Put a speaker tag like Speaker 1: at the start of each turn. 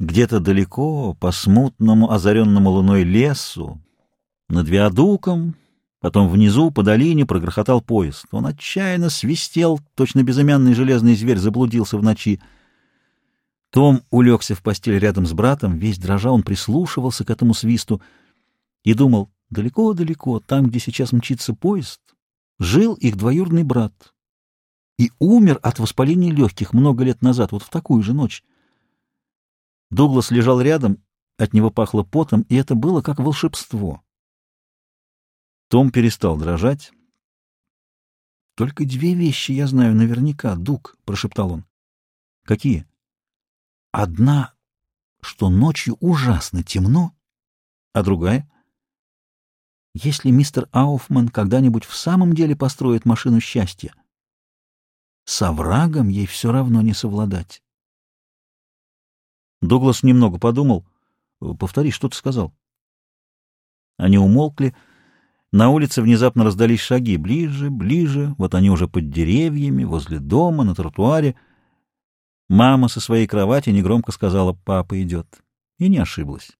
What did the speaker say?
Speaker 1: Где-то далеко, по смутному, озаренному луной лесу, над виадуком, потом внизу, по долине, прогрохотал поезд. Он отчаянно свистел, точно безымянный железный зверь заблудился в ночи. Том улегся в постель рядом с братом, весь дрожа, он прислушивался к этому свисту и думал, далеко-далеко, там, где сейчас мчится поезд, жил их двоюродный брат и умер от воспаления легких много лет назад, вот в такую же ночь. Дуглас лежал рядом, от него пахло потом, и это было как волшебство. Том перестал дрожать. «Только две вещи я знаю наверняка, Дуг», — прошептал он. «Какие?» «Одна, что ночью ужасно темно, а другая — если мистер Ауфман когда-нибудь в самом деле построит машину счастья, с оврагом ей все равно не совладать». Дуглас немного подумал. «Повтори, что ты сказал?» Они умолкли. На улице внезапно раздались шаги. Ближе, ближе. Вот они уже под деревьями, возле дома, на тротуаре. Мама со своей кровати негромко сказала «Папа идет». И не ошиблась.